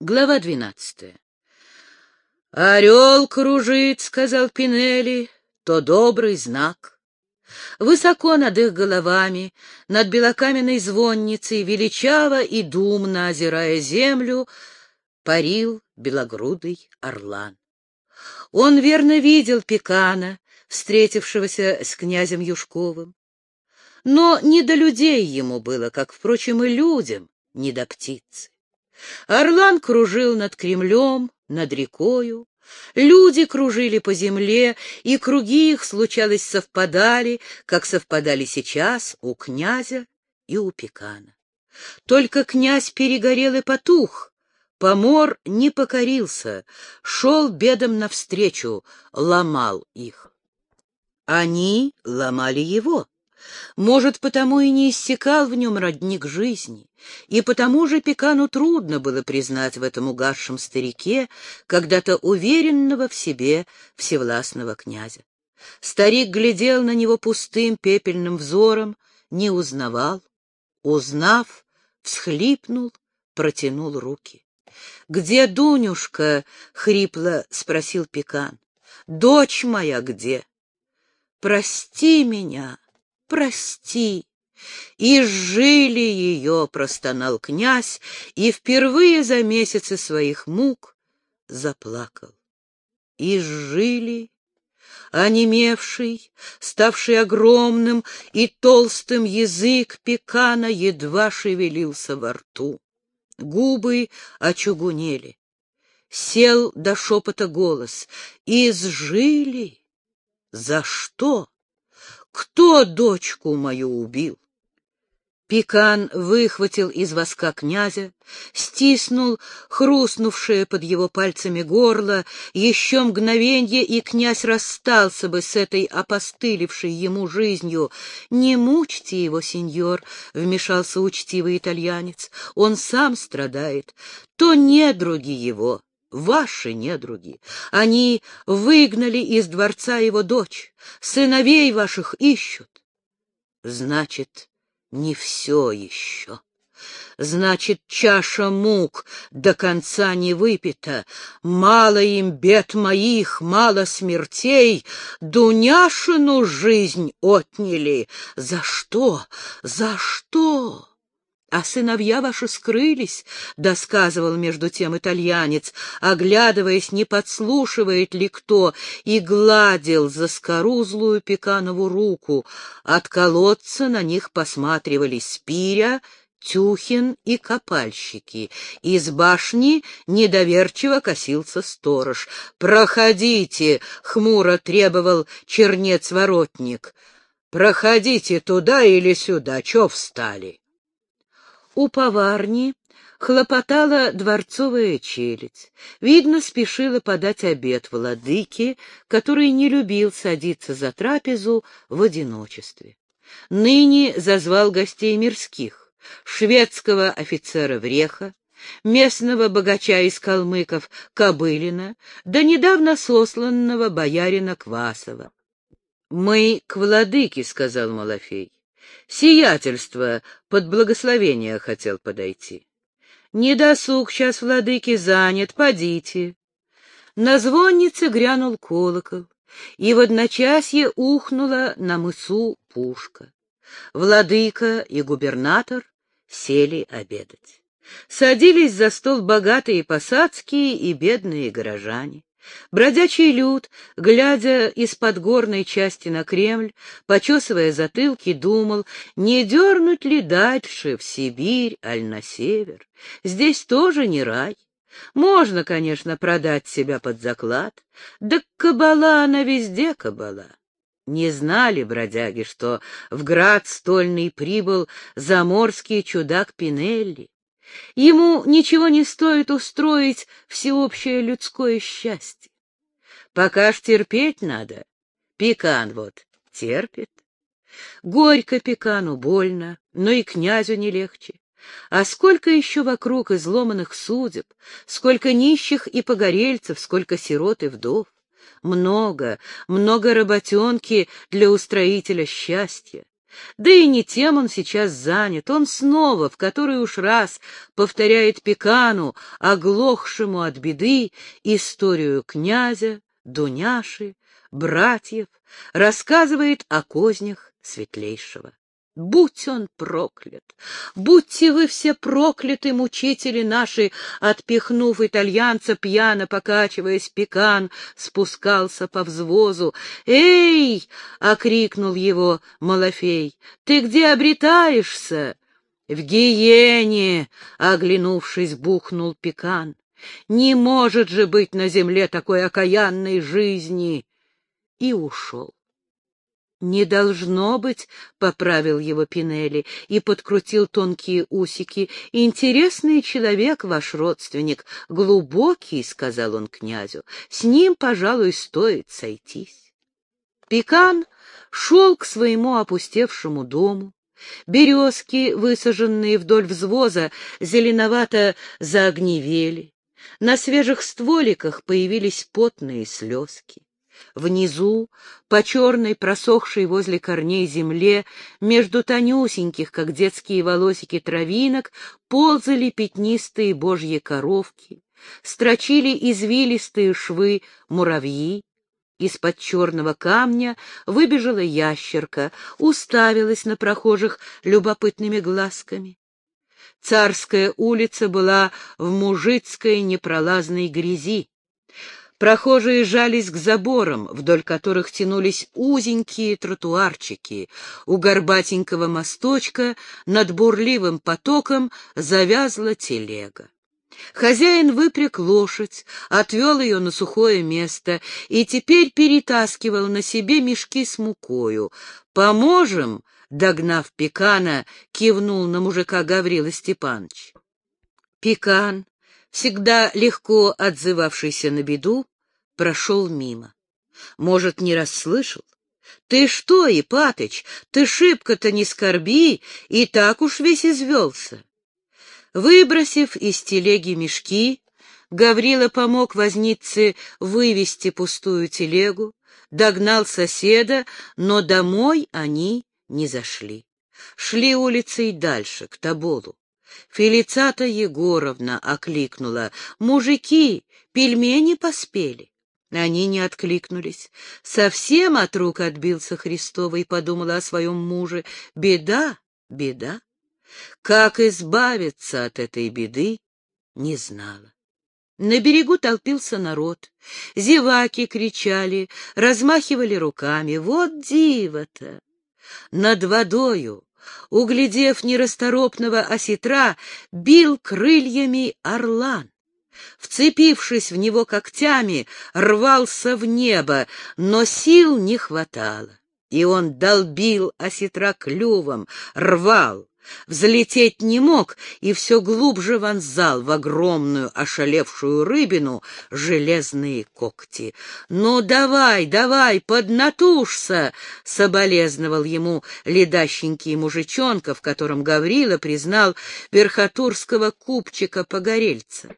Глава двенадцатая. «Орел кружит», — сказал Пинелли, — «то добрый знак». Высоко над их головами, над белокаменной звонницей, величаво и думно озирая землю, парил белогрудый орлан. Он верно видел Пекана, встретившегося с князем Юшковым. Но не до людей ему было, как, впрочем, и людям не до птицы. Орлан кружил над Кремлем, над рекою. Люди кружили по земле, и круги их, случалось, совпадали, как совпадали сейчас у князя и у Пекана. Только князь перегорел и потух, помор не покорился, шел бедам навстречу, ломал их. Они ломали его. Может, потому и не иссякал в нем родник жизни, и потому же Пекану трудно было признать в этом угасшем старике когда-то уверенного в себе всевластного князя. Старик глядел на него пустым пепельным взором, не узнавал. Узнав, всхлипнул, протянул руки. — Где Дунюшка? — хрипло спросил Пекан. — Дочь моя где? — Прости меня, прости. И жили ее, простонал князь, и впервые за месяцы своих мук заплакал. И жили, онемевший, ставший огромным и толстым язык пекана едва шевелился во рту. Губы очугунели. Сел до шепота голос. Изжили? За что? Кто дочку мою убил? Пикан выхватил из воска князя, стиснул хрустнувшее под его пальцами горло, еще мгновенье, и князь расстался бы с этой опостылевшей ему жизнью. «Не мучьте его, сеньор», — вмешался учтивый итальянец, — «он сам страдает, то недруги его» ваши недруги. Они выгнали из дворца его дочь, сыновей ваших ищут. Значит, не все еще. Значит, чаша мук до конца не выпита. Мало им бед моих, мало смертей. Дуняшину жизнь отняли. За что? За что? А сыновья ваши скрылись, — досказывал между тем итальянец, оглядываясь, не подслушивает ли кто, и гладил за скорузлую пеканову руку. От колодца на них посматривали Спиря, Тюхин и копальщики. Из башни недоверчиво косился сторож. «Проходите!» — хмуро требовал чернец-воротник. «Проходите туда или сюда, чё встали?» У поварни хлопотала дворцовая челядь. Видно, спешила подать обед владыке, который не любил садиться за трапезу в одиночестве. Ныне зазвал гостей мирских, шведского офицера Вреха, местного богача из калмыков Кобылина, да недавно сосланного боярина Квасова. — Мы к владыке, — сказал Малафей. Сиятельство под благословение хотел подойти. Не досуг сейчас, владыки, занят, подите. На звоннице грянул колокол, и в одночасье ухнула на мысу пушка. Владыка и губернатор сели обедать. Садились за стол богатые посадские и бедные горожане. Бродячий люд, глядя из-под горной части на Кремль, почесывая затылки, думал, не дернуть ли дальше, в Сибирь, аль на север. Здесь тоже не рай. Можно, конечно, продать себя под заклад, да кабала она везде кабала. Не знали бродяги, что в град стольный прибыл заморский чудак Пинелли. Ему ничего не стоит устроить всеобщее людское счастье. Пока ж терпеть надо. Пекан вот терпит. Горько Пекану, больно, но и князю не легче. А сколько еще вокруг изломанных судеб, сколько нищих и погорельцев, сколько сирот и вдов. Много, много работенки для устроителя счастья. Да и не тем он сейчас занят. Он снова, в который уж раз, повторяет Пекану, оглохшему от беды, историю князя, Дуняши, братьев, рассказывает о кознях светлейшего. Будь он проклят! Будьте вы все прокляты, мучители наши! Отпихнув итальянца, пьяно покачиваясь, пекан спускался по взвозу. «Эй!» — окрикнул его Малафей. «Ты где обретаешься?» «В гиене!» — оглянувшись, бухнул пекан. «Не может же быть на земле такой окаянной жизни!» И ушел. «Не должно быть», — поправил его Пинелли и подкрутил тонкие усики. «Интересный человек ваш родственник, глубокий», — сказал он князю. «С ним, пожалуй, стоит сойтись». Пекан шел к своему опустевшему дому. Березки, высаженные вдоль взвоза, зеленовато заогневели. На свежих стволиках появились потные слезки. Внизу, по черной, просохшей возле корней земле, между тонюсеньких, как детские волосики травинок, ползали пятнистые божьи коровки, строчили извилистые швы муравьи. Из-под черного камня выбежала ящерка, уставилась на прохожих любопытными глазками. Царская улица была в мужицкой непролазной грязи. Прохожие жались к заборам, вдоль которых тянулись узенькие тротуарчики. У горбатенького мосточка над бурливым потоком завязла телега. Хозяин выпряг лошадь, отвел ее на сухое место и теперь перетаскивал на себе мешки с мукою. «Поможем!» — догнав Пекана, кивнул на мужика Гаврила Степанович. Пекан, всегда легко отзывавшийся на беду, прошел мимо. Может, не расслышал? Ты что, Ипатыч, ты шибко-то не скорби, и так уж весь извелся. Выбросив из телеги мешки, Гаврила помог вознице вывести пустую телегу, догнал соседа, но домой они не зашли. Шли улицей дальше, к Тоболу. Фелицата Егоровна окликнула. «Мужики, пельмени поспели». Они не откликнулись. Совсем от рук отбился Христова и подумала о своем муже. Беда, беда. Как избавиться от этой беды, не знала. На берегу толпился народ. Зеваки кричали, размахивали руками. Вот диво-то! Над водою, углядев нерасторопного осетра, бил крыльями орлан вцепившись в него когтями, рвался в небо, но сил не хватало. И он долбил осетра клювом, рвал, Взлететь не мог и все глубже вонзал в огромную ошалевшую рыбину железные когти. «Ну, давай, давай, поднатужься!» — соболезновал ему ледащенький мужичонка, в котором Гаврила признал верхотурского купчика-погорельца.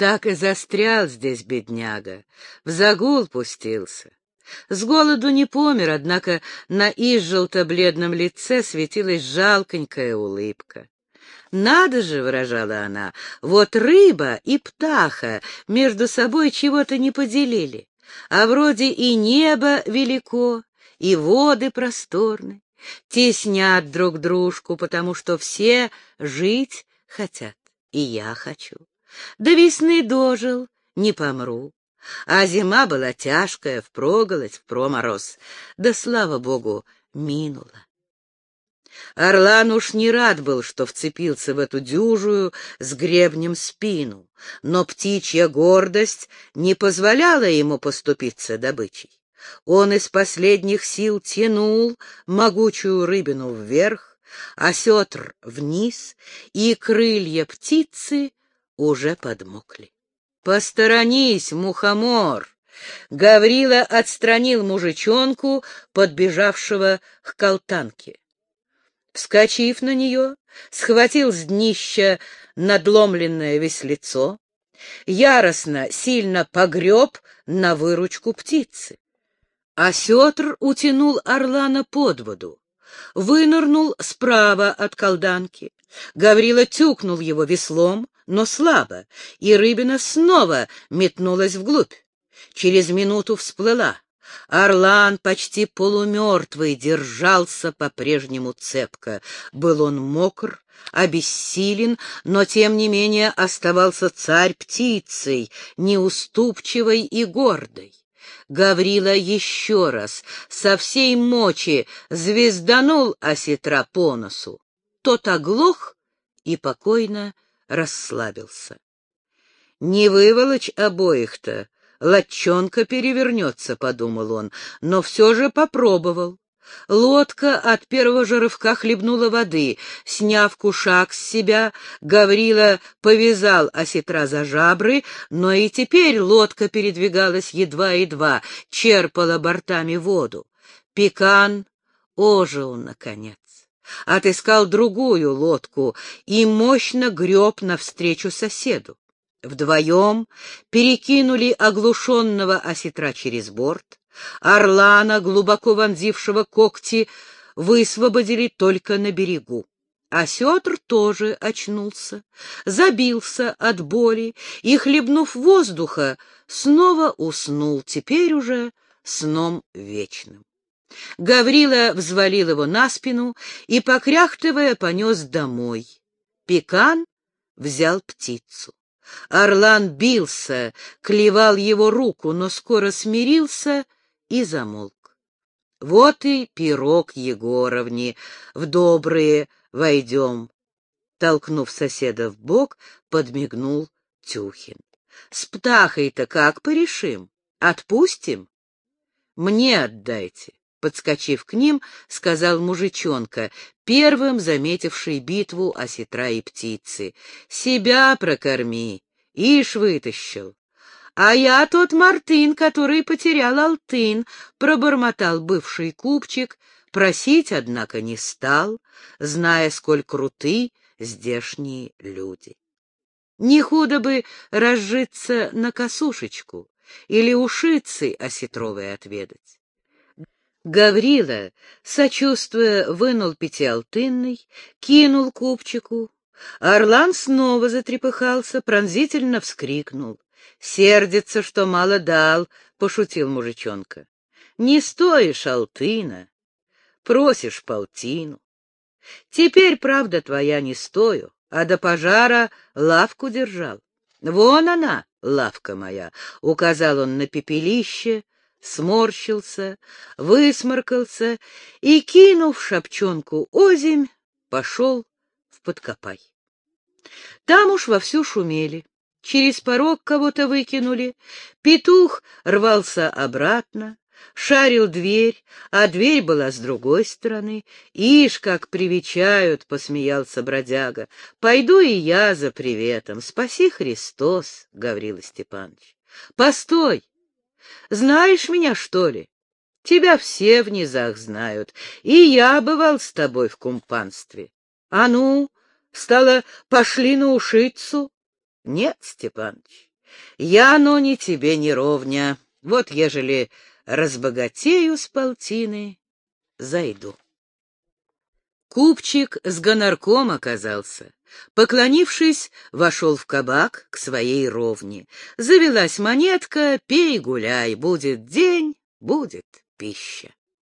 Так и застрял здесь бедняга, в загул пустился. С голоду не помер, однако на изжелто-бледном лице светилась жалконькая улыбка. «Надо же», — выражала она, — «вот рыба и птаха между собой чего-то не поделили, а вроде и небо велико, и воды просторны, теснят друг дружку, потому что все жить хотят, и я хочу». До весны дожил, не помру. А зима была тяжкая, впроголодь, впромороз. Да, слава богу, минула. Орлан уж не рад был, что вцепился в эту дюжую с гребнем спину, но птичья гордость не позволяла ему поступиться добычей. Он из последних сил тянул могучую рыбину вверх, осетр вниз, и крылья птицы уже подмокли. «Посторонись, мухомор!» Гаврила отстранил мужичонку, подбежавшего к колтанке. Вскочив на нее, схватил с днища надломленное веслецо, яростно, сильно погреб на выручку птицы. Осетр утянул орлана под воду. вынырнул справа от колданки. Гаврила тюкнул его веслом, но слабо, и рыбина снова метнулась вглубь. Через минуту всплыла. Орлан, почти полумертвый, держался по-прежнему цепко. Был он мокр, обессилен, но тем не менее оставался царь птицей, неуступчивой и гордой. Гаврила еще раз со всей мочи звезданул осетра по носу. Тот оглох и покойно расслабился. Не выволочь обоих-то, лодчонка перевернется, — подумал он, но все же попробовал. Лодка от первого же рывка хлебнула воды. Сняв кушак с себя, Гаврила повязал осетра за жабры, но и теперь лодка передвигалась едва-едва, черпала бортами воду. Пекан ожил, наконец отыскал другую лодку и мощно греб навстречу соседу. Вдвоем перекинули оглушенного осетра через борт, орлана, глубоко вонзившего когти, высвободили только на берегу. А Сетр тоже очнулся, забился от боли и, хлебнув воздуха, снова уснул, теперь уже сном вечным. Гаврила взвалил его на спину и, покряхтывая, понес домой. Пекан взял птицу. Орлан бился, клевал его руку, но скоро смирился и замолк. Вот и пирог Егоровни, в добрые войдем. Толкнув соседа в бок, подмигнул Тюхин. С птахой-то как порешим? Отпустим? Мне отдайте. Подскочив к ним, сказал мужичонка, первым заметивший битву осетра и птицы. «Себя прокорми, ишь вытащил». «А я тот Мартын, который потерял Алтын», — пробормотал бывший купчик, просить, однако, не стал, зная, сколь круты здешние люди. Не худо бы разжиться на косушечку или ушицы осетровой отведать. Гаврила, сочувствуя, вынул пятиалтынный, кинул купчику. Орлан снова затрепыхался, пронзительно вскрикнул. «Сердится, что мало дал», — пошутил мужичонка. «Не стоишь алтына, просишь полтину. Теперь, правда твоя, не стою, а до пожара лавку держал. Вон она, лавка моя», — указал он на пепелище, сморщился, высморкался и, кинув шапчонку озимь, пошел в подкопай. Там уж вовсю шумели. Через порог кого-то выкинули. Петух рвался обратно, шарил дверь, а дверь была с другой стороны. «Ишь, как привечают!» — посмеялся бродяга. «Пойду и я за приветом. Спаси Христос!» — Гаврила Степанович. «Постой! Знаешь меня, что ли? Тебя все в низах знают, и я бывал с тобой в кумпанстве. А ну, стало, пошли на ушицу? Нет, Степаныч, я, но не тебе не ровня. Вот ежели разбогатею с полтины, зайду. Купчик с гонорком оказался. Поклонившись, вошел в кабак к своей ровне. Завелась монетка, пей, гуляй, будет день, будет пища.